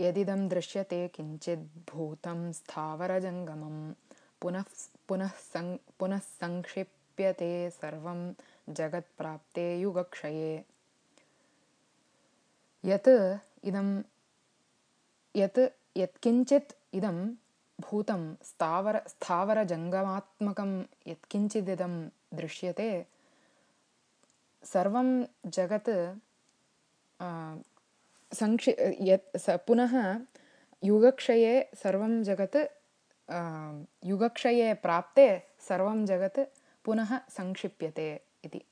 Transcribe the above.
यदिदं दृश्यते किञ्चिद्भूतं स्थावरजङ्गमं पुनः पुनः सं पुनः संक्षिप्यते सर्वं जगत्प्राप्ते युगक्षये। यत् इदं यत् यत्किञ्चित् इदं भूतं स्थावर स्थावरजङ्गमात्मकं यत्किञ्चिदिदं दृश्यते सर्वं जगत् संक्षि यत् स पुनः युगक्षये सर्वं जगत् युगक्षये प्राप्ते सर्वं जगत् पुनः संक्षिप्यते इति